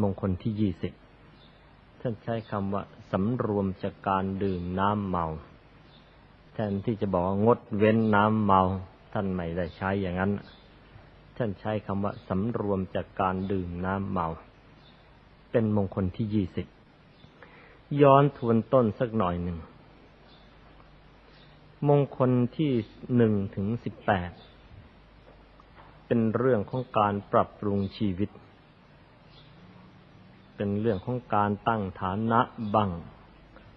มงคลที่ยี่สิบท่านใช้คำว่าสำรวมจากการดื่มน้ำเมา แทนที่จะบอกงดเว้นน้ำเมา ท่านไม่ได้ใช้อย่างนั้น ท่านใช้คำว่าสำรวมจากการดื่มน้ำเมา เป็นมงคลที่ยี่สิบย้อนทวนต้นสักหน่อยหนึ่ง มงคลที่หนึ่งถึงสิบแปดเป็นเรื่องของการปรับปรุงชีวิต เป็นเรื่องของการตั้งฐานะบัง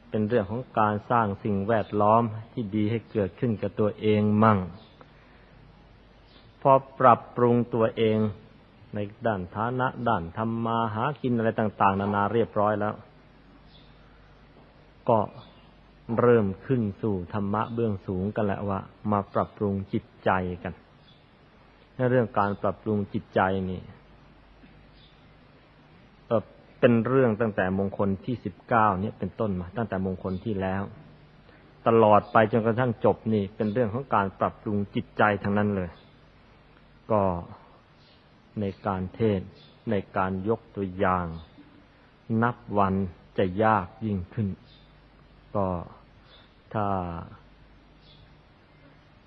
เป็นเรื่องของการสร้างสิ่งแวดล้อมที่ดีให้เกิดขึ้นกับตัวเองมั่ง พอปรับปรุงตัวเองในด้านฐานะด้านทำมาหากินอะไรต่าง ๆ นานาเรียบร้อยแล้ว ก็เริ่มขึ้นสู่ธรรมะเบื้องสูงกันแล้วว่า มาปรับปรุงจิตใจกันในเรื่องการปรับปรุงจิตใจนี่ เป็นเรื่องตั้งแต่มงคลที่สิบเก้าเนี่ยเป็นต้นมาตั้งแต่มงคลที่แล้ว ตลอดไปจนกระทั่งจบนี่เป็นเรื่องของการปรับปรุงจิตใจทั้งนั้นเลย ก็ในการเทศในการยกตัวอย่าง นับวันจะยากยิ่งขึ้น ก็ถ้า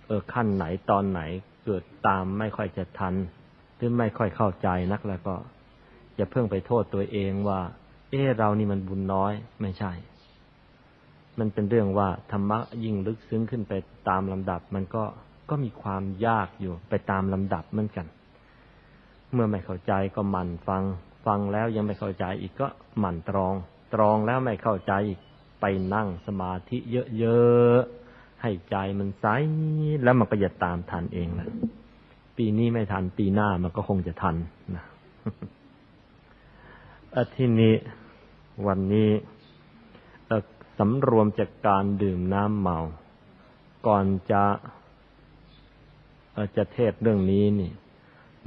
เออขั้นไหนตอนไหนเกิดตามไม่ค่อยจะทัน หรือไม่ค่อยเข้าใจนักแล้วก็ อย่าเพิ่งไปโทษตัวเองว่า เออเรานี่มันบุญน้อยไม่ใช่ มันเป็นเรื่องว่าธรรมะยิ่งลึกซึ้งขึ้นไปตามลำดับ มันก็ก็มีความยากอยู่ไปตามลำดับเหมือนกัน เมื่อไม่เข้าใจก็หมั่นฟัง ฟังแล้วยังไม่เข้าใจอีกก็หมั่นตรอง ตรองแล้วไม่เข้าใจอีกไปนั่งสมาธิเยอะๆให้ใจมันใสแล้วมันก็จะตามทันเองแหละปีนี้ไม่ทันปีหน้ามันก็คงจะทันนะ อทีนี้วันนี้สำรวมจากการดื่มน้ำเมา ก่อนจะจะเทศเรื่องนี้นี่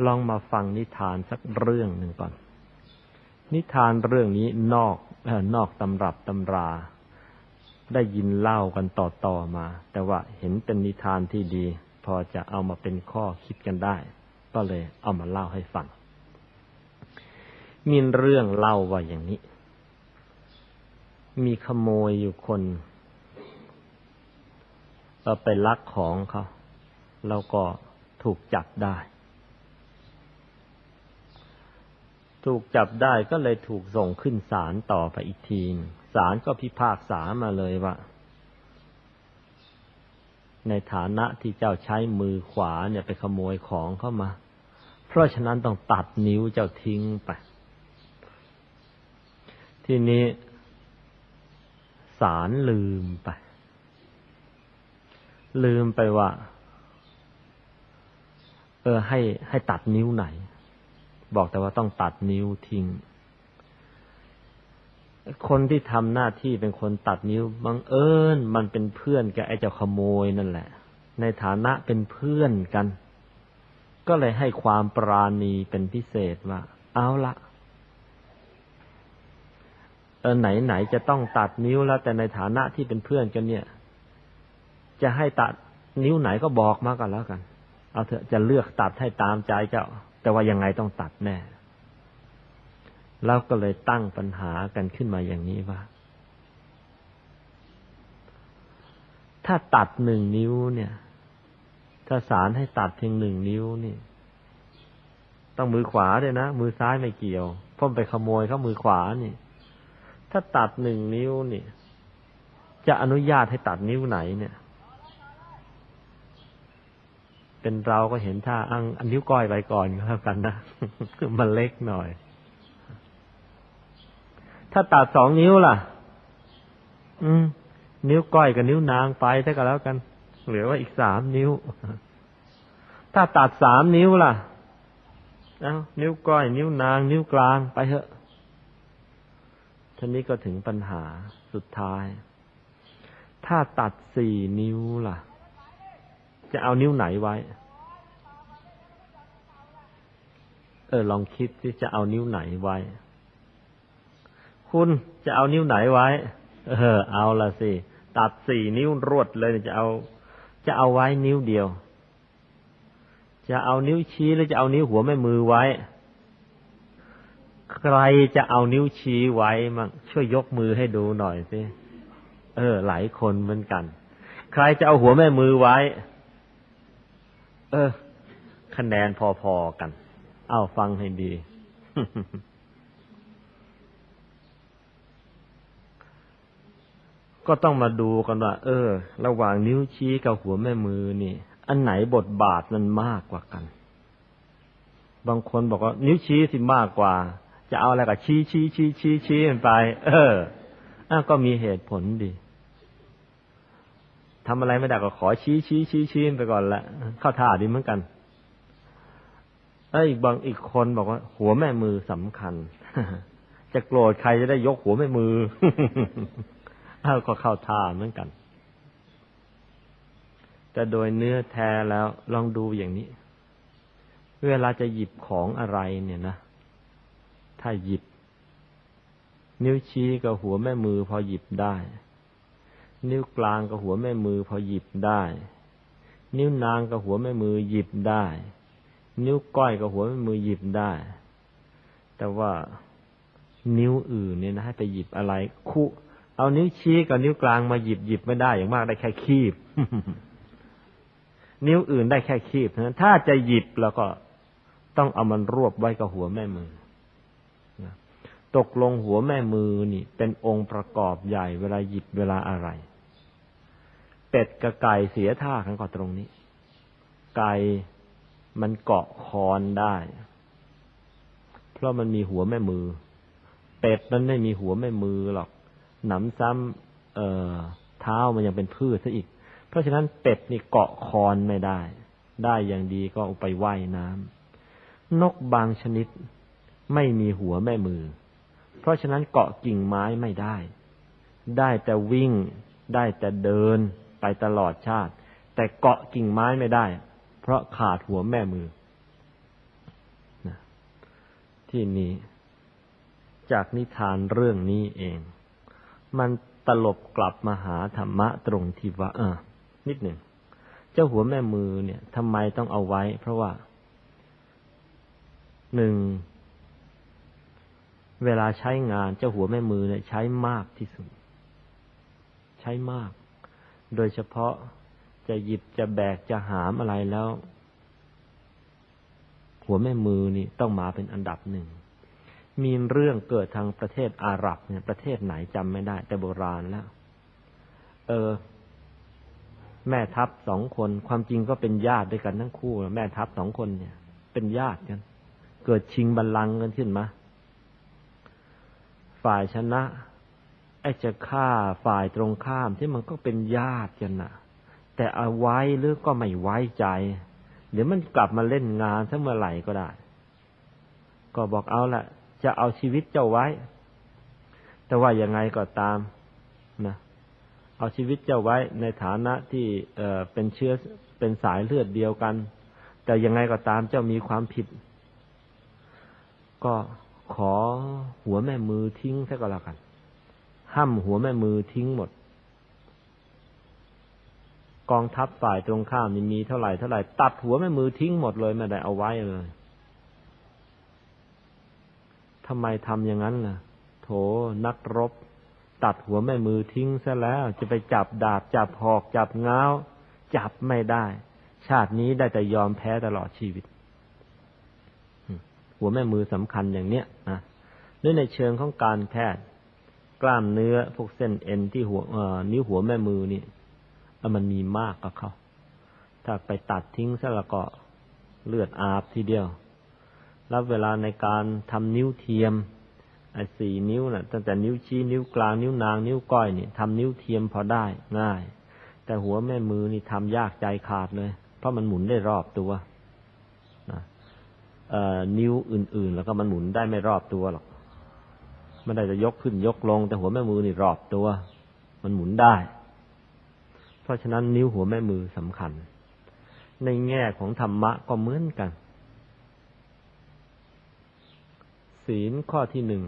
ลองมาฟังนิทานสักเรื่องหนึ่งก่อน นิทานเรื่องนี้นอกนอกตำรับตำรา ได้ยินเล่ากันต่อๆมา แต่ว่าเห็นเป็นนิทานที่ดี พอจะเอามาเป็นข้อคิดกันได้ ก็เลยเอามาเล่าให้ฟัง มีเรื่องเล่าว่าอย่างนี้ มีขโมยอยู่คนเราไปลักของเขาแล้วก็ถูกจับได้ ถูกจับได้ก็เลยถูกส่งขึ้นศาลต่อไปอีกทีศาลก็พิพากษามาเลยว่า ในฐานะที่เจ้าใช้มือขวาเนี่ยไปขโมยของเข้ามา เพราะฉะนั้นต้องตัดนิ้วเจ้าทิ้งไป ทีนี้สารลืมไป ลืมไปว่า เออ ให้ให้ตัดนิ้วไหน บอกแต่ว่าต้องตัดนิ้วทิ้ง คนที่ทำหน้าที่เป็นคนตัดนิ้วบังเอิญมันเป็นเพื่อนกับไอ้เจ้าขโมยนั่นแหละ ในฐานะเป็นเพื่อนกัน ก็เลยให้ความปราณีเป็นพิเศษว่า เอาละ เออไหนไหนจะต้องตัดนิ้วแล้วแต่ในฐานะที่เป็นเพื่อนกันเนี่ย จะให้ตัดนิ้วไหนก็บอกมากันแล้วกัน เอาเถอะจะเลือกตัดให้ตามใจเจ้า แต่ว่ายังไงต้องตัดแน่เราก็เลยตั้งปัญหากันขึ้นมาอย่างนี้ว่า ถ้าตัดหนึ่งนิ้วเนี่ย ถ้าสารให้ตัดเพียงหนึ่งนิ้วนี่ ต้องมือขวาด้วยนะ มือซ้ายไม่เกี่ยวพ่มไปขโมยเขามือขวานี่ ถ้าตัดหนึ่งนิ้วเนี่ย จะอนุญาตให้ตัดนิ้วไหนเนี่ย เป็นเราก็เห็นถ้าอังอันนิ้วก้อยไปก่อนก็แล้วกันนะมันเล็กหน่อย ถ้าตัดสองนิ้วล่ะ อืม นิ้วก้อยกับนิ้วนางไปถ้าก็แล้วกัน เหลือว่าอีกสามนิ้ว ถ้าตัดสามนิ้วล่ะเอานิ้วก้อย นิ้วนาง นิ้วกลางไปเถอะ ท่านี้ก็ถึงปัญหาสุดท้าย ถ้าตัดสี่นิ้วล่ะ จะเอานิ้วไหนไว้ เออลองคิดที่จะเอานิ้วไหนไว้ คุณจะเอานิ้วไหนไว้ เออ เอาละสิ ตัดสี่นิ้วรวดเลยจะเอา จะเอาไว้นิ้วเดียว จะเอานิ้วชี้หรือจะเอานิ้วหัวแม่มือไว้ ใครจะเอานิ้วชี้ไว้มั่งช่วยยกมือให้ดูหน่อยสิเออ หลายคนเหมือนกัน ใครจะเอาหัวแม่มือไว้ เออ คะแนนพอๆกัน เอาฟังให้ดี ก็ต้องมาดูกันว่า เออ ระหว่างนิ้วชี้กับหัวแม่มือนี่ อันไหนบทบาทมันมากกว่ากัน บางคนบอกว่า นิ้วชี้สิมากกว่า จะเอาอะไรกับชี้ชี้ชี้ชี้ชี้มันไป เอออะก็มีเหตุผลดีทำอะไรไม่ได้ก็ขอชี้ชี้ชี้ชี้ไปก่อนละเข้าท่าดีเหมือนกันไอ้บางอีกคนบอกว่า หัวแม่มือสำคัญ จะโกรธใครจะได้ยกหัวแม่มือเอาก็เข้าท่าเหมือนกัน แต่โดยเนื้อแท้แล้วลองดูอย่างนี้ เวลาจะหยิบของอะไรเนี่ยนะ ถ้าหยิบ นิ้วชี้กับหัวแม่มือพอหยิบได้ นิ้วกลางกับหัวแม่มือพอหยิบได้ นิ้วนางกับหัวแม่มือหยิบได้ นิ้วก้อยกับหัวแม่มือหยิบได้ แต่ว่านิ้วอื่นเนี่ยนะให้ไปหยิบอะไรคู่เอานิ้วชี้กับนิ้วกลางมาหยิบหยิบไม่ได้อย่างมากได้แค่คีบ นิ้วอื่นได้แค่คีบนะถ้าจะหยิบแล้วก็ต้องเอามันรวบไว้กับหัวแม่มือ ตกลงหัวแม่มือนี่ เป็นองค์ประกอบใหญ่เวลาหยิบเวลาอะไร เป็ดกับไก่เสียท่ากันก็ตรงนี้ ไก่มันเกาะคอนได้ เพราะมันมีหัวแม่มือ เป็ดมันไม่มีหัวแม่มือหรอก หนำซ้ำเอ่อเท้ามันยังเป็นพืชซะอีก เพราะฉะนั้นเป็ดนี่เกาะคอนไม่ได้ ได้อย่างดีก็ไปไว่ายน้ำนกบางชนิดไม่มีหัวแม่มือ เพราะฉะนั้นเกาะกิ่งไม้ไม่ได้ ได้แต่วิ่ง ได้แต่เดินไปตลอดชาติ แต่เกาะกิ่งไม้ไม่ได้ เพราะขาดหัวแม่มือที่นี้จากนิทานเรื่องนี้เอง มันตลบกลับมาหาธรรมะตรงที่ว่าเออนิดหนึ่ง เจ้าหัวแม่มือเนี่ยทำไมต้องเอาไว้ เพราะว่าหนึ่ง เวลาใช้งานเจ้าหัวแม่มือเนี่ยใช้มากที่สุด ใช้มาก โดยเฉพาะจะหยิบจะแบกจะหามอะไรแล้ว หัวแม่มือนี่ต้องมาเป็นอันดับหนึ่ง มีเรื่องเกิดทางประเทศอาหรับเนี่ยประเทศไหนจำไม่ได้ แต่โบราณแล้ว เออ แม่ทัพสองคนความจริงก็เป็นญาติด้วยกันทั้งคู่ แม่ทัพสองคนเนี่ย เป็นญาติกัน เกิดชิงบัลลังก์กันขึ้นมา ฝ่ายชนะไอ้จะฆ่าฝ่ายตรงข้ามที่มันก็เป็นญาติกันนะแต่เอาไว้หรือก็ไม่ไว้ใจ เดี๋ยวมันกลับมาเล่นงานถ้าเมื่อไหร่ก็ได้ ก็บอกเอาละจะเอาชีวิตเจ้าไว้ แต่ว่ายังไงก็ตามนะเอาชีวิตเจ้าไว้ในฐานะที่เอเป็นเชื้อเป็นสายเลือดเดียวกัน แต่ยังไงก็ตามเจ้ามีความผิด ก็ ขอหัวแม่มือทิ้งซะก็แล้วกัน ห้ามหัวแม่มือทิ้งหมด กองทัพฝ่ายตรงข้ามมีเท่าไหร่เท่าไหร่ตัดหัวแม่มือทิ้งหมดเลยไม่ได้เอาไว้เลยทำไมทำอย่างนั้นล่ะ โถนักรบ ตัดหัวแม่มือทิ้งซะแล้ว จะไปจับดาบจับหอกจับเงาจับไม่ได้ ชาตินี้ได้แต่ยอมแพ้ตลอดชีวิต หัวแม่มือสำคัญอย่างเนี้ยนะด้วยในเชิงของการแพทย์ กล้ามเนื้อพวกเส้นเอ็นที่หัวนิ้วหัวแม่มือนี่มันมีมากกับเขาถ้าไปตัดทิ้งซะล้วก็เลือดอาบทีเดียวแล้วเวลาในการทำนิ้วเทียมไอ้สี่นิ้วนะ่ะ ตั้งแต่นิ้วชี้นิ้วกลางนิ้วนางนิ้วก้อยนี่ทำนิ้วเทียมพอได้ง่าย แต่หัวแม่มือนี่ทำยากใจขาดเลย เพราะมันหมุนได้รอบตัว นิ้วอื่น ๆ แล้วก็มันหมุนได้ไม่รอบตัวหรอกไม่ได้จะยกขึ้นยกลง แต่หัวแม่มือนี่รอบตัว มันหมุนได้ เพราะฉะนั้นนิ้วหัวแม่มือสำคัญ ในแง่ของธรรมะก็เหมือนกัน ศีลข้อที่หนึ่ง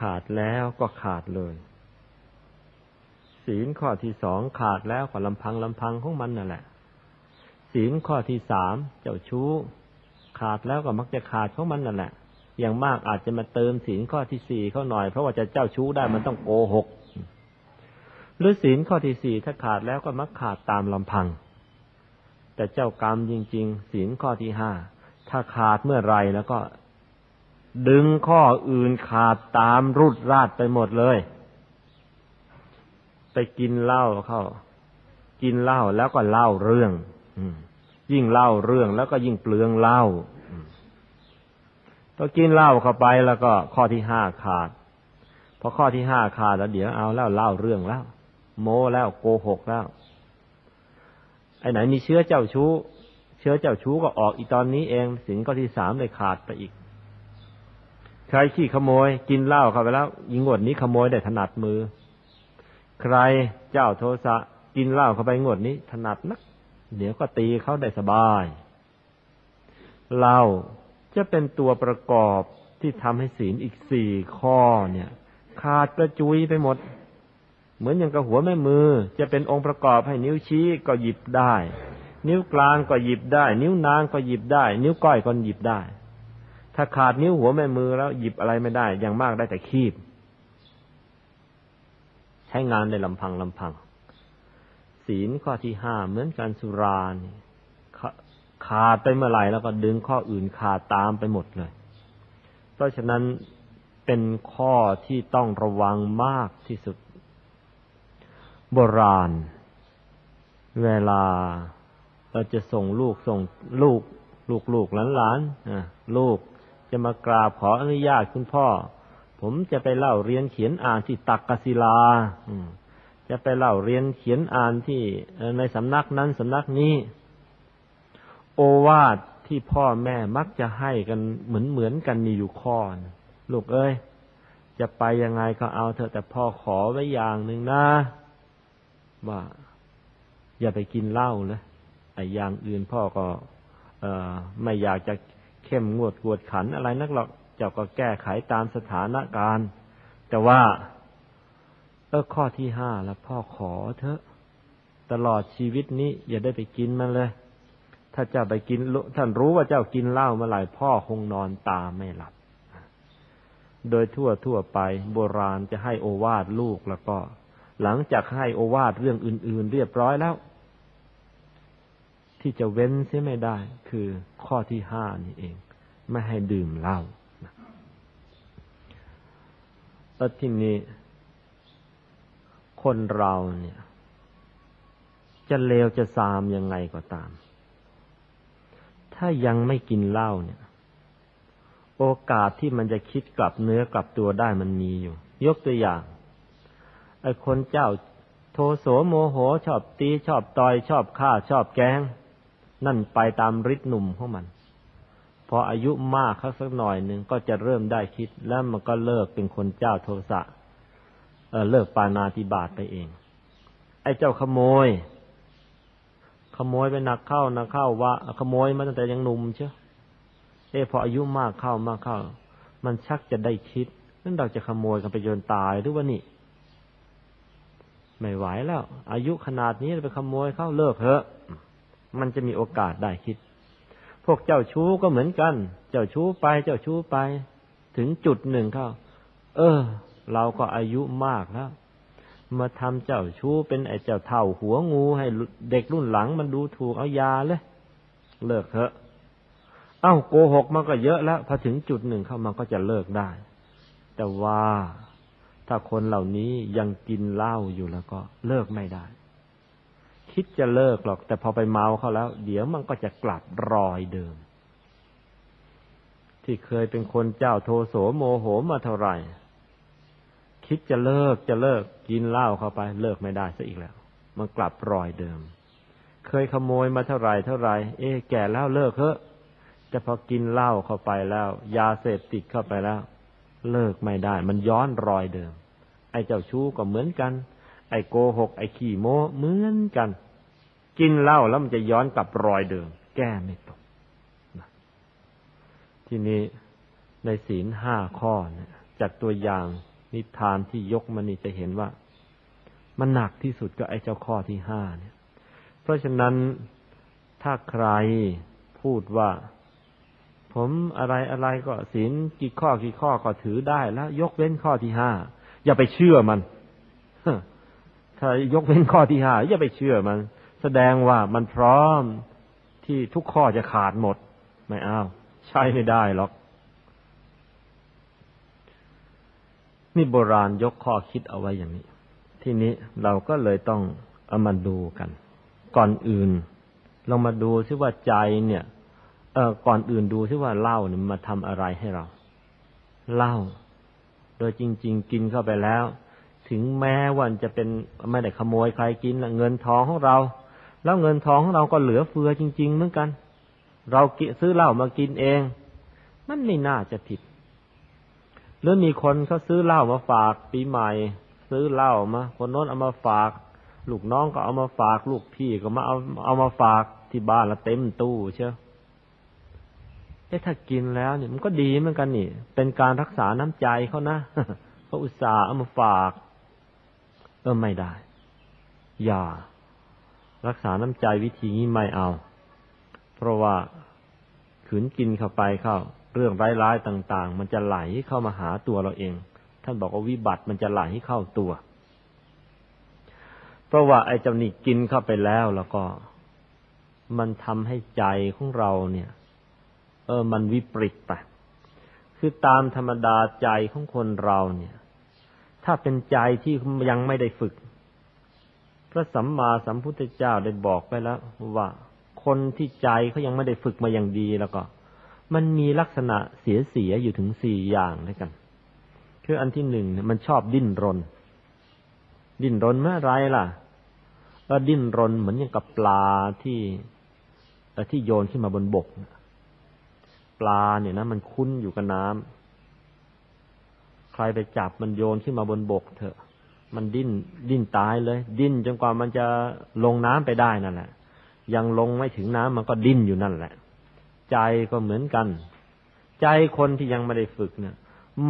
ขาดแล้วก็ขาดเลย ศีลข้อที่สองขาดแล้วก็ลำพังลำพังของมันนั่นแหละ ศีลข้อที่สามเจ้าชู้ ขาดแล้วก็มักจะขาดของมันนั่นแหละ อย่างมากอาจจะมาเติมศีลข้อที่สี่เข้าหน่อย เพราะว่าจะเจ้าชู้ได้มันต้องโกหก หรือศีลข้อที่สี่ถ้าขาดแล้วก็มักขาดตามลำพัง แต่เจ้ากรรมจริง ๆ ศีลข้อที่ห้าถ้าขาดเมื่อไรแล้วก็ ดึงข้ออื่นขาดตามรุดราดไปหมดเลย ไปกินเหล้าเข้า กินเหล้าแล้วก็เล่าเรื่องยิ่งเล่าเรื่องแล้วก็ยิ่งเปลืองเหล้า พอกินเหล้าเข้าไปแล้วก็ข้อที่ห้าขาดพอข้อที่ห้าขาดแล้วเดี๋ยวเอาแล้วเล่าเรื่องแล้ว โม้แล้วโกหกแล้วไอ้ไหนมีเชื้อเจ้าชู้ เชื้อเจ้าชู้ก็ออกอีตอนนี้เองสินข้อที่สามเลยขาดไปอีกใครขี้ขโมย กินเหล้าเข้าไปแล้วยิงวดนี้ขโมยได้ถนัดมือ ใครเจ้าโทสะกินเหล้าเข้าไปงวดนี้ ถนัดนัก เดี๋ยวก็ตีเขาได้สบายเหล้า จะเป็นตัวประกอบที่ทำให้ศีลอีกสี่ข้อเนี่ย ขาดกระจุยไปหมด เหมือนอย่างกับหัวแม่มือ จะเป็นองค์ประกอบให้นิ้วชี้ก็หยิบได้ นิ้วกลางก็หยิบได้ นิ้วนางก็หยิบได้ นิ้วก้อยก็หยิบได้ ถ้าขาดนิ้วหัวแม่มือแล้วหยิบอะไรไม่ได้ อย่างมากได้แต่คีบ ใช้งานในลำพังลำพัง ศีลข้อที่ห้าเหมือนการสุรานี่ ขาดไปเมื่อไหร่แล้วก็ดึงข้ออื่นขาดตามไปหมดเลย เพราะฉะนั้นเป็นข้อที่ต้องระวังมากที่สุด โบราณ เวลาเราจะส่งลูกส่งลูก ลูกลูกหลานหลานลูกจะมากราบขออนุญาตคุณพ่อ ผมจะไปเล่าเรียนเขียนอ่านที่ตักกศิลาจะไปเล่าเรียนเขียนอ่านที่ในสำนักนั้นสำนักนี้ โอวาทที่พ่อแม่มักจะให้กันเหมือนเหมือนกันมีอยู่ข้อนะลูกเอ้ย จะไปยังไงก็เอาเถอะแต่พ่อขอไว้อย่างหนึ่งนะว่าอย่าไปกินเหล้าเลยไอ้อย่างอื่นพ่อก็เออไม่อยากจะเข้มงวดกวดขันอะไรนักหรอกเจ้าก็แก้ไขตามสถานการณ์ แต่ว่าเออข้อที่ห้าแล้วพ่อขอเถอะ ตลอดชีวิตนี้อย่าได้ไปกินมันเลย ถ้าเจ้าไปกินท่านรู้ว่าเจ้ากินเหล้าเมื่อไหร่พ่อคงนอนตาไม่หลับ โดยทั่วทั่วไปโบราณจะให้โอวาทลูกแล้วก็ หลังจากให้โอวาทเรื่องอื่น ๆ เรียบร้อยแล้ว ที่จะเว้นเสียไม่ได้ คือข้อที่ห้านี่เอง ไม่ให้ดื่มเหล้าแล้วทีนี้คนเราเนี่ย จะเลวจะซามยังไงก็ตาม ถ้ายังไม่กินเหล้าเนี่ย โอกาสที่มันจะคิดกลับเนื้อกลับตัวได้มันมีอยู่ ยกตัวอย่างไอ้คนเจ้าโทโสโมโหชอบตีชอบต่อยชอบฆ่าชอบแกง นั่นไปตามฤทธิ์หนุ่มของมัน พออายุมากสักหน่อยหนึ่งก็จะเริ่มได้คิด แล้วมันก็เลิกเป็นคนเจ้าโทสะเออเลิกปานาติบาตไปเอง ไอ้เจ้าขโมย ขโมยไปหนักเข้านักเข้าว่าขโมยมาตั้งแต่ยังหนุ่มเชียวเอพออายุมากเข้ามากเข้า มันชักจะได้คิดนั่นเราจะขโมยกันไปจนตายหรือว่านี่ไม่ไหวแล้ว อายุขนาดนี้ไปขโมยเข้าเลิกเถอะมันจะมีโอกาสได้คิด พวกเจ้าชู้ก็เหมือนกัน เจ้าชู้ไป เจ้าชู้ไป ถึงจุดหนึ่งเข้า เออ เราก็อายุมากแล้ว มาทำเจ้าชู้เป็นไอ้เจ้าเท่าหัวงูให้เด็กรุ่นหลังมันดูถูกเอายาเลย เลิกเถอะ เอ้าโกหกมันก็เยอะแล้วพอถึงจุดหนึ่งเข้ามันก็จะเลิกได้ แต่ว่าถ้าคนเหล่านี้ยังกินเหล้าอยู่แล้วก็เลิกไม่ได้ คิดจะเลิกหรอก แต่พอไปเมาเขาแล้ว เดี๋ยวมันก็จะกลับรอยเดิม ที่เคยเป็นคนเจ้าโทโสโมโหมาเท่าไหร่ คิดจะเลิกจะเลิกกินเหล้าเข้าไป เลิกไม่ได้ซะอีกแล้ว มันกลับรอยเดิม เคยขโมยมาเท่าไหร่เท่าไหร่เอ๊แก่แล้วเลิกเถอะแต่พอกินเหล้าเข้าไปแล้ว ยาเสพติดเข้าไปแล้ว เลิกไม่ได้ มันย้อนรอยเดิม ไอ้เจ้าชู้ก็เหมือนกัน ไอ้โกหก ไอ้ขี้โม้เหมือนกัน กินเหล้าแล้วมันจะย้อนกลับรอยเดิม แก้ไม่ตกทีนี้ในศีลห้าข้อเนี่ยจากตัวอย่าง นิทานที่ยกมานี่จะเห็นว่า มันหนักที่สุดก็ไอ้เจ้าข้อที่ห้าเนี่ย เพราะฉะนั้นถ้าใครพูดว่า ผมอะไรอะไรก็ศีลกี่ข้อกี่ข้อก็ถือได้แล้ว ยกเว้นข้อที่ห้าอย่าไปเชื่อมันถ้ายกเว้นข้อที่ห้าอย่าไปเชื่อมัน แสดงว่ามันพร้อมที่ทุกข้อจะขาดหมด ไม่เอาใช่ไม่ได้หรอก นี่โบราณยกข้อคิดเอาไว้อย่างนี้ ทีนี้เราก็เลยต้องเอามาดูกัน ก่อนอื่นเรามาดูซิว่าใจเนี่ยเออก่อนอื่นดูซิว่าเหล้าเนี่ยมาทำอะไรให้เราเหล้าโดยจริง ๆ กินเข้าไปแล้ว ถึงแม้ว่าจะเป็นไม่ได้ขโมยใครกินเงินทองของเรา แล้วเงินทองของเราก็เหลือเฟือจริง ๆ เหมือนกัน เราซื้อเหล้ามากินเอง มันไม่น่าจะผิด หรือมีคนเขาซื้อเหล้ามาฝากปีใหม่ ซื้อเหล้ามา คนโน้นเอามาฝาก ลูกน้องก็เอามาฝาก ลูกพี่ก็มาเอาเอามาฝากที่บ้านละเต็มตู้เชียวเอ๊ะถ้ากินแล้วเนี่ยมันก็ดีเหมือนกันนี่ เป็นการรักษาน้ำใจเขานะเขาอุตส่าห์เอามาฝากเออไม่ได้ อย่า รักษาน้ำใจวิธีนี้ไม่เอา เพราะว่าขืนกินเข้าไปเข้า เรื่องร้ายๆต่าง ๆ มันจะไหลเข้ามาหาตัวเราเอง ท่านบอกว่าวิบัติมันจะไหลเข้าตัว เพราะว่าไอ้เจ้านี่กินเข้าไปแล้วแล้วก็ มันทำให้ใจของเราเนี่ย เออ มันวิปริตไปคือตามธรรมดาใจของคนเราเนี่ย ถ้าเป็นใจที่ยังไม่ได้ฝึก พระสัมมาสัมพุทธเจ้าได้บอกไปแล้วว่าคนที่ใจเขายังไม่ได้ฝึกมาอย่างดีแล้วก็ มันมีลักษณะเสียเสียอยู่ถึงสี่อย่างด้วยกัน คืออันที่หนึ่งมันชอบดิ้นรน ดิ้นรนเมื่อไรล่ะ ก็ดิ้นรนเหมือนอย่างกับปลาที่ที่โยนขึ้นมาบนบก ปลาเนี่ยนะมันคุ้นอยู่กับน้ำใครไปจับมันโยนขึ้นมาบนบกเถอะ มันดิ้นดิ้นตายเลย ดิ้นจนกว่ามันจะลงน้ำไปได้นั่นแหละ ยังลงไม่ถึงน้ำมันก็ดิ้นอยู่นั่นแหละ ใจก็เหมือนกัน ใจคนที่ยังไม่ได้ฝึกเนี่ย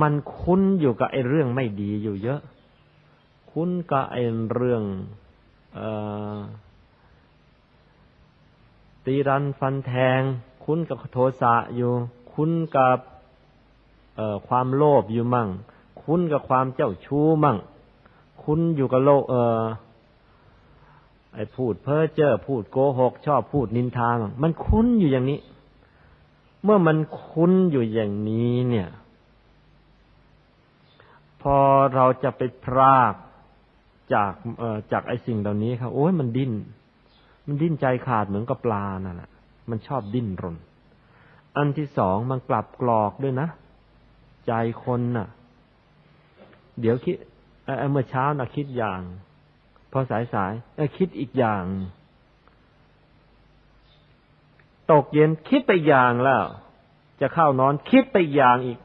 มันคุ้นอยู่กับไอ้เรื่องไม่ดีอยู่เยอะ คุ้นกับไอ้เรื่องอตีรันฟันแทง คุ้นกับโทสะอยู่ คุ้นกับความโลภอยู่มั่ง คุ้นกับความเจ้าชู้มั่ง คุ้นอยู่กับโลกเออไอ้พูดเพ้อเจ้อพูดโกหก ชอบพูดนินทามันคุ้นอยู่อย่างนี้ เมื่อมันคุ้นอยู่อย่างนี้เนี่ย พอเราจะไปพรากจากเอ่อจากไอ้สิ่งเหล่านี้ครับโอ้ยมันดิ้น มันดิ้นใจขาดเหมือนกับปลานั่นแหละมันชอบดิ้นรน อันที่สองมันกลับกรอกด้วยนะ ใจคนน่ะ เดี๋ยวคิดเมื่อเช้าน่ะคิดอย่าง พอสายสายคิดอีกอย่าง ตกเย็นคิดไปอย่างแล้ว จะเข้านอนคิดไปอย่างอีก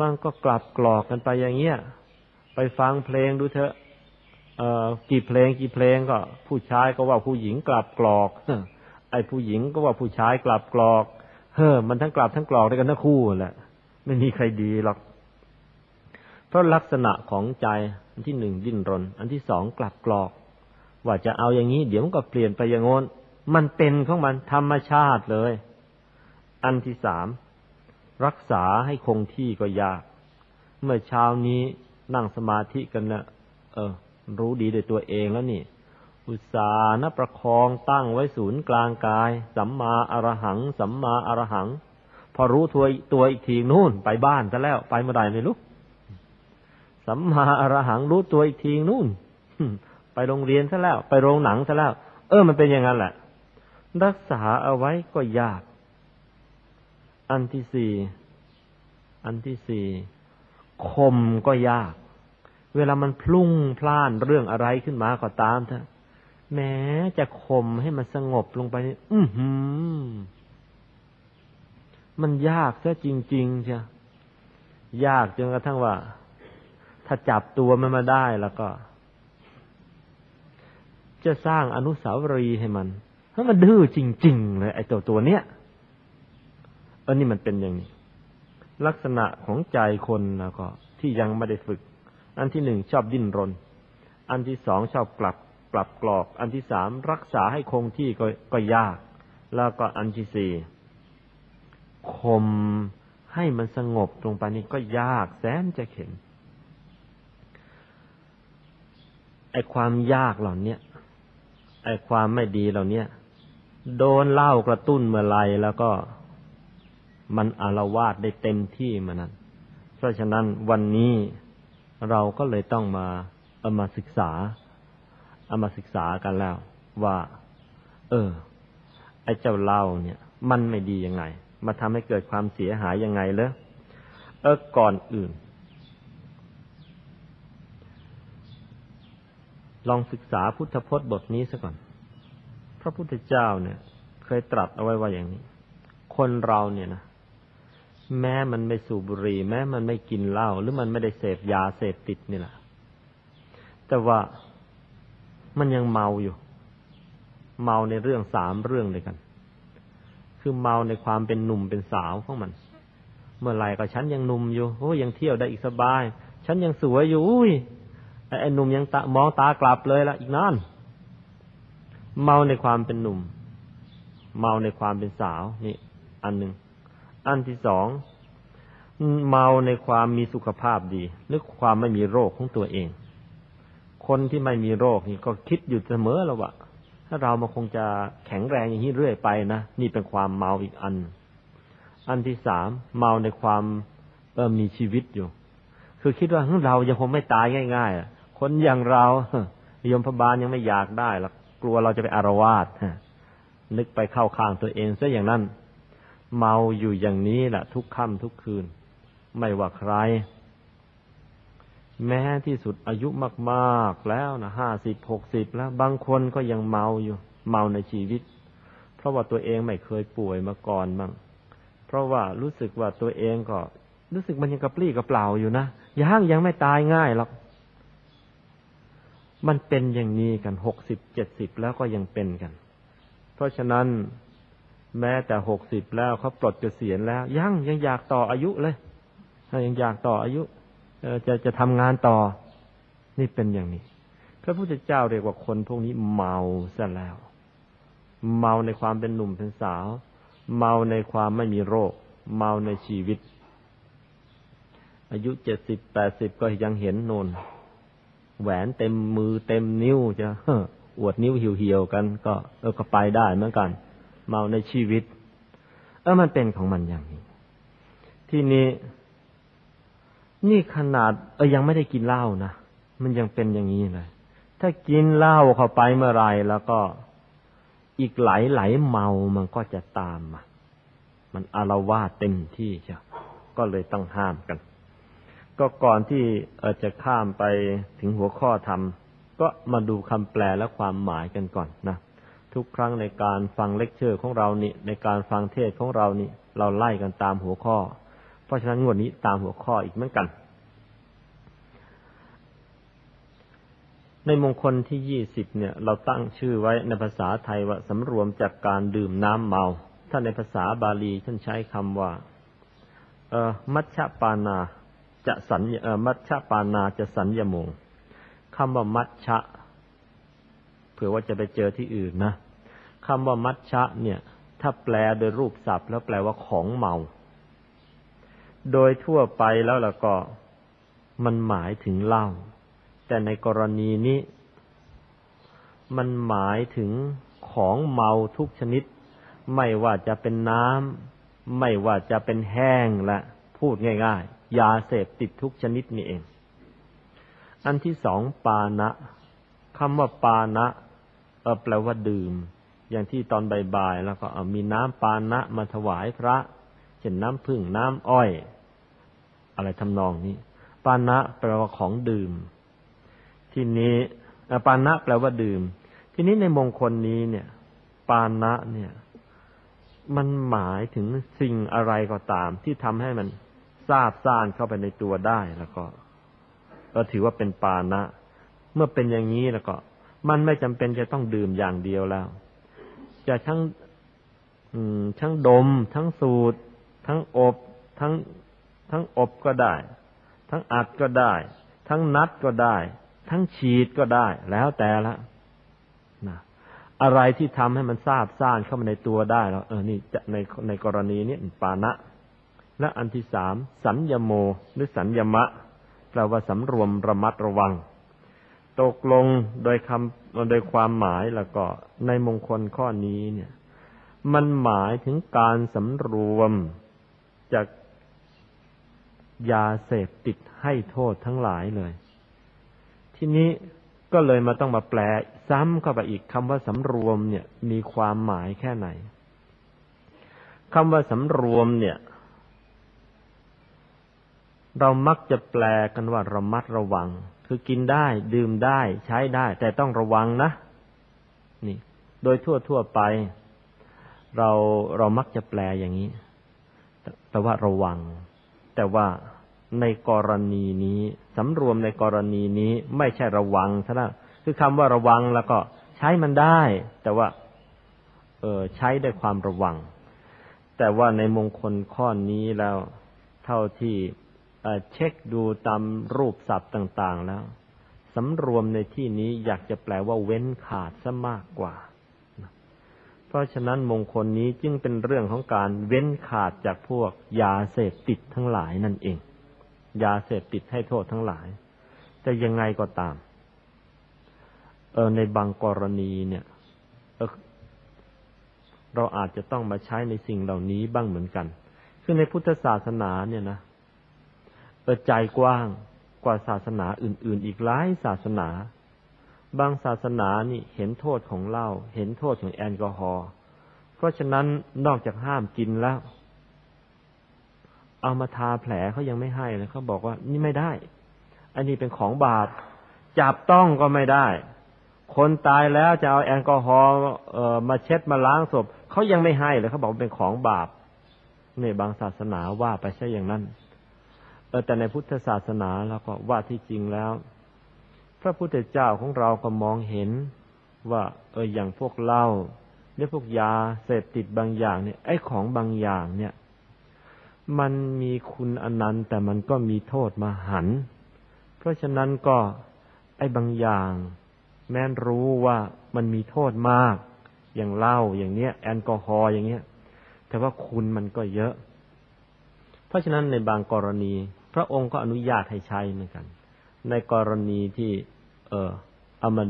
มันก็กลับกรอกกันไปอย่างเงี้ยไปฟังเพลงดูเถอะเอ่อกี่เพลงกี่เพลงก็ ผู้ชายก็ว่าผู้หญิงกลับกรอกไอ้ผู้หญิงก็ว่าผู้ชายกลับกรอก เฮ้อมันทั้งกลับทั้งกรอกด้วยกันทั้งคู่แหละไม่มีใครดีหรอกเพราะลักษณะของใจอันที่หนึ่งดิ้นรน อันที่สองกลับกรอก ว่าจะเอาอย่างนี้ เดี๋ยวมันก็เปลี่ยนไปอย่างโน้น มันเป็นของมันธรรมชาติเลย อันที่สาม รักษาให้คงที่ก็ยาก เมื่อเช้านี้นั่งสมาธิกันนะเออ รู้ดีโดยตัวเองแล้วนี่ อุตสาหนะประคองตั้งไว้ศูนย์กลางกาย สัมมาอรหัง สัมมาอรหัง พอรู้ตัวตัวอีกทีนู่น ไปบ้านซะแล้ว ไปเมื่อใดไม่รู้สัมมาอรหังรู้ตัวอีกทีนู่น ไปโรงเรียนซะแล้ว ไปโรงหนังซะแล้ว เออมันเป็นอย่างนั้นแหละ รักษาเอาไว้ก็ยาก อันที่สี่อันที่สี่คมก็ยาก เวลามันพลุ่งพล่านเรื่องอะไรขึ้นมาก็ตามเถอะแม้จะคมให้มันสงบลงไปอือหือมันยากซะจริงๆใช่ยากจนกระทั่งว่า ถ้าจับตัวมันมาได้แล้วก็ จะสร้างอนุสาวรีย์ให้มัน ถ้ามันดื้อจริง ๆ เลย ไอ้ตัวตัวเนี้ยเออนี่มันเป็นอย่างนี้ ลักษณะของใจคนแล้วก็ ที่ยังไม่ได้ฝึก อันที่หนึ่งชอบดิ้นรน อันที่สองชอบกลับกลับกรอก อันที่สามรักษาให้คงที่ก็ก็ยาก แล้วก็อันที่สี่ข่มให้มันสงบลงไปนี่ก็ยากแสนจะเข็นไอ้ความยากเหล่านี้ไอ้ความไม่ดีเหล่านี้ โดนเล่ากระตุ้นเมื่อไรแล้วก็มันอารวาสได้เต็มที่มานั้น เพราะฉะนั้นวันนี้เราก็เลยต้องมาเอามาศึกษาเอามาศึกษากันแล้ว ว่า เออ ไอ้เจ้าเล่าเนี่ย มันไม่ดียังไง มาทำให้เกิดความเสียหายยังไงเลยเออก่อนอื่น ลองศึกษาพุทธพจน์บทนี้ซะก่อน ระพุทธเจ้าเนี่ย เคยตรัสเอาไว้ว่าอย่างนี้ คนเราเนี่ยนะแม้มันไม่สูบบุหรี่แม้มันไม่กินเหล้าหรือมันไม่ได้เสพยาเสพติดนี่แหละแต่ว่ามันยังเมาอยู่ เมาในเรื่องสามเรื่องเลยกัน คือเมาในความเป็นหนุ่มเป็นสาวของมัน เมื่อไรก็ฉันยังหนุ่มอยู่โอ้ยังเที่ยวได้อีกสบาย ฉันยังสวยอยู่อุ้ยไอ้หนุ่มยังตามองตากลับเลยละอีกนั่น เมาในความเป็นหนุ่ม เมาในความเป็นสาวนี่อันหนึ่งอันที่สองเมาในความมีสุขภาพดีหรือความไม่มีโรคของตัวเอง คนที่ไม่มีโรคนี่ก็คิดอยู่เสมอแล้วว่าถ้าเรามาคงจะแข็งแรงอย่างนี้เรื่อยไปนะนี่เป็นความเมาอีกอัน อันที่สามเมาในความเออมีชีวิตอยู่ คือคิดว่าเรายังคงไม่ตายง่ายๆคนอย่างเรายมพบาลยังไม่อยากได้หรอก กลัวเราจะไปอารวาสนึกไปเข้าข้างตัวเองซะอย่างนั้น เมาอยู่อย่างนี้แหละทุกค่ำทุกคืน ไม่ว่าใคร แม้ที่สุดอายุมากๆแล้วนะห้าสิบหกสิบแล้ว บางคนก็ยังเมาอยู่ เมาในชีวิต เพราะว่าตัวเองไม่เคยป่วยมาก่อนบ้างเพราะว่ารู้สึกว่าตัวเองก็ รู้สึกมันยังกระปรี้กระเปล่าอยู่นะยังยังไม่ตายง่ายหรอก มันเป็นอย่างนี้กันหกสิบเจ็ดสิบแล้วก็ยังเป็นกัน เพราะฉะนั้นแม้แต่หกสิบแล้วเขาปลดเกษียณแล้ว ยังยังอยากต่ออายุเลยยังอยากต่ออายุจะจะทำงานต่อ นี่เป็นอย่างนี้ พระพุทธเจ้าเรียกว่าคนพวกนี้เมาซะแล้ว เมาในความเป็นหนุ่มเป็นสาว เมาในความไม่มีโรค เมาในชีวิต อายุเจ็ดสิบแปดสิบก็ยังเห็นนน แหวนเต็มมือเต็มนิ้วจะอวดนิ้วเหี่ยวๆกัน ก็เออก็ไปได้เหมือนกัน เมาในชีวิต เออมันเป็นของมันอย่างนี้ ที่นี้นี่ขนาด เออยังไม่ได้กินเหล้านะมันยังเป็นอย่างนี้เลย ถ้ากินเหล้าเข้าไปเมื่อไรแล้วก็อีกหลายหลเมามันก็จะตามมามันอารวาสเต็มที่เจ้าก็เลยต้องห้ามกัน ก็ก่อนที่เจะข้ามไปถึงหัวข้อธรรม ก็มาดูคำแปลและความหมายกันก่อนนะทุกครั้งในการฟังเลคเชอร์ของเรานี่ในการฟังเทศของเรานี่เราไล่กันตามหัวข้อ เพราะฉะนั้นงวดนี้ตามหัวข้ออีกเหมือนกัน ในมงคลที่ยี่สิบเนี่ย เราตั้งชื่อไว้ในภาษาไทยว่าสำรวมจากการดื่มน้ำเมา ถ้าในภาษาบาลีท่านใช้คำว่า เออมัชฌปานา จะสัญมัชฌปานาจะสัญญมงคำว่ามัชฌะเผื่อว่าจะไปเจอที่อื่นนะคำว่ามัชชะเนี่ย ถ้าแปลโดยรูปศัพท์ แล้วแปลว่าของเมา โดยทั่วไปแล้วล่ะก็มันหมายถึงเหล้าแต่ในกรณีนี้ มันหมายถึงของเมาทุกชนิด ไม่ว่าจะเป็นน้ำไม่ว่าจะเป็นแห้งและ พูดง่าย ๆ ยาเสพติดทุกชนิดนี่เอง อันที่สองปานะคำว่าปานะเออแปลว่าดื่ม อย่างที่ตอนบ่ายๆแล้วก็มีน้ำปานะมาถวายพระ เช่นน้ำพึ่งน้ำอ้อย อะไรทำนองนี้ ปานะแปลว่าของดื่ม ทีนี้ปานะแปลว่าดื่ม ทีนี้ในมงคลนี้เนี่ย ปานะเนี่ย มันหมายถึงสิ่งอะไรก็ตาม ที่ทำให้มัน ซาบซ่านเข้าไปในตัวได้แล้วก็ ก็ถือว่าเป็นปานะ เมื่อเป็นอย่างนี้แล้วก็ มันไม่จำเป็นจะต้องดื่มอย่างเดียวแล้ว จะทั้งทั้งดม ทั้งสูดทั้งอบ ทั้งทั้งอบก็ได้ ทั้งอัดก็ได้ ทั้งนัดก็ได้ ทั้งฉีดก็ได้ แล้วแต่ละนะอะไรที่ทำให้มันทราบซ่านเข้ามาในตัวได้แล้วเออนี่ในในกรณีนี้ปานะ และอันที่สามสัญญโมหรือสัญญมะแปลว่าสำรวมระมัดระวัง ตกลงโดยคำโดยความหมายแล้วก็ในมงคลข้อนี้เนี่ย มันหมายถึงการสำรวมจากยาเสพติดให้โทษทั้งหลายเลย ทีนี้ก็เลยมาต้องมาแปลซ้ำเข้าไปอีกคำว่าสำรวมเนี่ย มีความหมายแค่ไหนคำว่าสำรวมเนี่ย เรามักจะแปลกันว่าระมัดระวัง คือกินได้ดื่มได้ใช้ได้ แต่ต้องระวังนะ นี่ โดยทั่วทั่วไป เราเรามักจะแปลอย่างนี้แปลว่าระวัง แต่ว่าในกรณีนี้สำรวมในกรณีนี้ไม่ใช่ระวังซะแล้วคือคำว่าระวังแล้วก็ใช้มันได้ แต่ว่า เออใช้ด้วยความระวัง แต่ว่าในมงคลข้อนี้แล้ว เท่าที่ เช็คดูตามรูปศัพท์ต่างๆแล้วสำรวมในที่นี้อยากจะแปลว่าเว้นขาดซะมากกว่า เพราะฉะนั้นมงคลนี้จึงเป็นเรื่องของการเว้นขาดจากพวกยาเสพติดทั้งหลายนั่นเอง ยาเสพติดให้โทษทั้งหลาย แต่ยังไงก็ตาม เออในบางกรณีเนี่ยเออเราอาจจะต้องมาใช้ในสิ่งเหล่านี้บ้างเหมือนกัน คือในพุทธศาสนาเนี่ยนะ เออใจกว้างกว่าศาสนาอื่น ๆ อีกหลายศาสนา บางศาสนานี่เห็นโทษของเหล้าเห็นโทษของแอลกอฮอล์เพราะฉะนั้นนอกจากห้ามกินแล้ว เอามาทาแผลเขายังไม่ให้เลยเขาบอกว่านี่ไม่ได้ อันนี้เป็นของบาปจับต้องก็ไม่ได้ คนตายแล้วจะเอาแอลกอฮอล์มาเช็ดมาล้างศพเขายังไม่ให้เลยเขาบอกเป็นของบาปในบางศาสนาว่าไปใช่อย่างนั้น แต่ในพุทธศาสนาเราก็ว่าที่จริงแล้ว พระพุทธเจ้าของเราก็มองเห็น ว่า เอออย่างพวกเหล้าเนี่ยพวกยาเสพติดบางอย่างเนี่ย ไอ้ของบางอย่างเนี่ย มันมีคุณอนันต์ แต่มันก็มีโทษมาหัน เพราะฉะนั้นก็ไอ้บางอย่าง แม้นรู้ว่ามันมีโทษมาก อย่างเหล้าอย่างเนี้ย แอลกอฮอล์อย่างเนี้ย แต่ว่าคุณมันก็เยอะ เพราะฉะนั้นในบางกรณี พระองค์ก็อนุญาตให้ใช้เหมือนกัน ในกรณีที่ เออเอามัน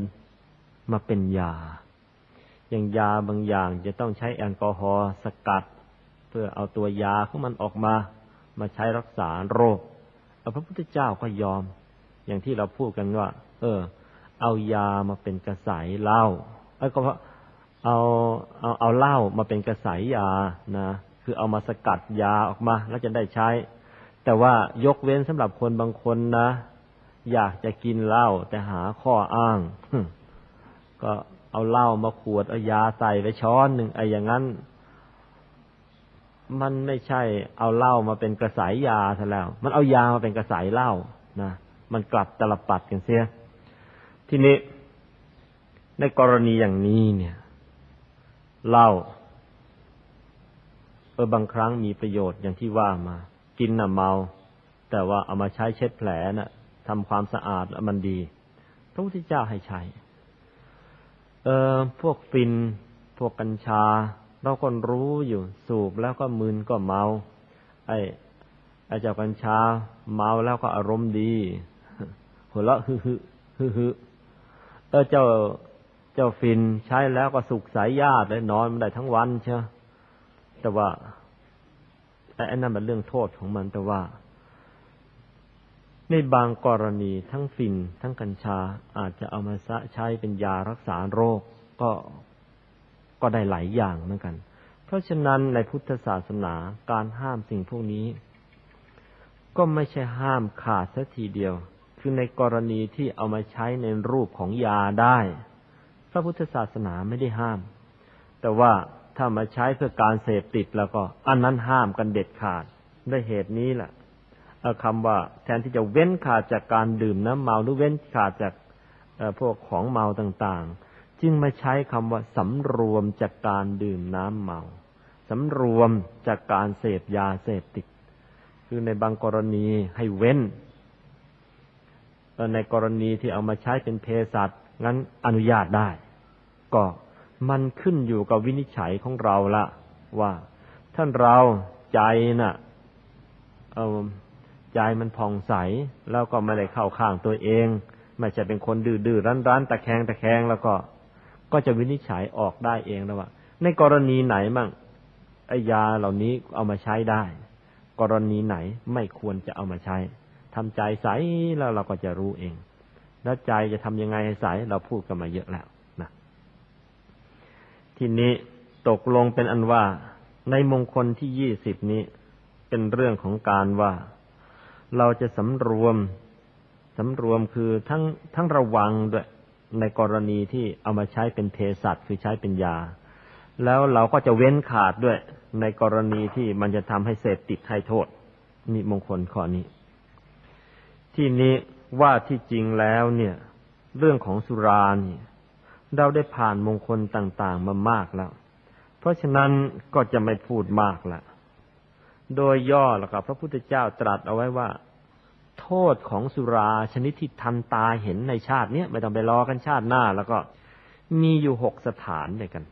มาเป็นยา อย่างยาบางอย่างจะต้องใช้แอลกอฮอล์สกัด เพื่อเอาตัวยาของมันออกมา มาใช้รักษาโรคพระพุทธเจ้าก็ยอม อย่างที่เราพูดกันว่า เออ เอายามาเป็นกระสายเหล้าเออก็เพราะเอาเอาเอาเหล้ามาเป็นกระสายยานะคือเอามาสกัดยาออกมา แล้วจะได้ใช้ แต่ว่ายกเว้นสำหรับคนบางคนนะ อยากจะกินเหล้าแต่หาข้ออ้าง ก็เอาเหล้ามาขวดเอายาใส่ไปช้อนหนึ่งไอ้อย่างนั้น มันไม่ใช่เอาเหล้ามาเป็นกระสายยาซะแล้ว มันเอายามาเป็นกระสายเหล้านะมันกลับตลบปัดกันเสีย ทีนี้ ในกรณีอย่างนี้เนี่ยเหล้าเออบางครั้งมีประโยชน์อย่างที่ว่ามา กินน่ะเมา แต่ว่าเอามาใช้เช็ดแผลนะ่ะทำความสะอาดแล้วมันดีพระพุทธเจ้าให้ใช้ เออพวกฟิน พวกกัญชา เราคนรู้อยู่สูบแล้วก็มึนก็เมา ไอ้ไอ้เจ้ากัญชา เมาแล้วก็อารมณ์ดีหัวเราะฮึฮึฮึฮึเออเจ้าเจ้าฟินใช้แล้วก็สุขสายญาติเลยนอนมันได้ทั้งวันเชียวแต่ว่า ไอ้นั่นเป็นเรื่องโทษของมันแต่ว่า ในบางกรณีทั้งฟินทั้งกัญชาอาจจะเอามาใช้เป็นยารักษาโรคก็ก็ได้หลายอย่างเหมือนกัน เพราะฉะนั้นในพุทธศาสนาการห้ามสิ่งพวกนี้ ก็ไม่ใช่ห้ามขาดสักทีเดียว คือในกรณีที่เอามาใช้ในรูปของยาได้ พระพุทธศาสนาไม่ได้ห้าม แต่ว่า ถ้ามาใช้เพื่อการเสพติดแล้วก็ อันนั้นห้ามกันเด็ดขาดด้วยเหตุนี้แหละคำว่าแทนที่จะเว้นขาดจากการดื่มน้ำเมาหรือเว้นขาดจากพวกของเมาต่างๆ จึงมาใช้คำว่าสำรวมจากการดื่มน้ำเมาสำรวมจากการเสพยาเสพติด คือในบางกรณีให้เว้นในกรณีที่เอามาใช้เป็นเภสัชงั้นอนุญาตได้ ก็ มันขึ้นอยู่กับวินิจฉัยของเราละว่า ท่านเราใจนะ่ะเออใจมันผ่องใส แล้วก็ไม่ได้เข้าข้างตัวเอง ไม่ใช่เป็นคนดื้อด้อรั้นรั้นตะแคงตะแคงแล้วก็ ก็จะวินิจฉัยออกได้เองแล้วว่า ในกรณีไหนมั่งไอยาเหล่านี้เอามาใช้ได้ กรณีไหนไม่ควรจะเอามาใช้ทำใจใสแล้วเราก็จะรู้เอง แล้วใจจะทำยังไงให้ใสเราพูดกันมาเยอะแล้ว ทีนี้ตกลงเป็นอันว่า ในมงคลที่ยี่สิบนี้ เป็นเรื่องของการว่า เราจะสำรวมสำรวมคือทั้งทั้งระวังด้วยในกรณีที่เอามาใช้เป็นเภสัชคือใช้เป็นยา แล้วเราก็จะเว้นขาดด้วย ในกรณีที่มันจะทำให้เสพติดให้โทษนี่มงคลข้อนี้ ที่นี้ว่าที่จริงแล้วเนี่ย เรื่องของสุราเนี่ย เราได้ผ่านมงคลต่างๆมามากแล้ว เพราะฉะนั้นก็จะไม่พูดมากละโดยย่อแล้วก็พระพุทธเจ้าตรัสเอาไว้ว่า โทษของสุราชนิดที่ทันตาเห็นในชาติเนี้ยไม่ต้องไปรอกันชาติหน้า แล้วก็มีอยู่หกสถานด้วยกัน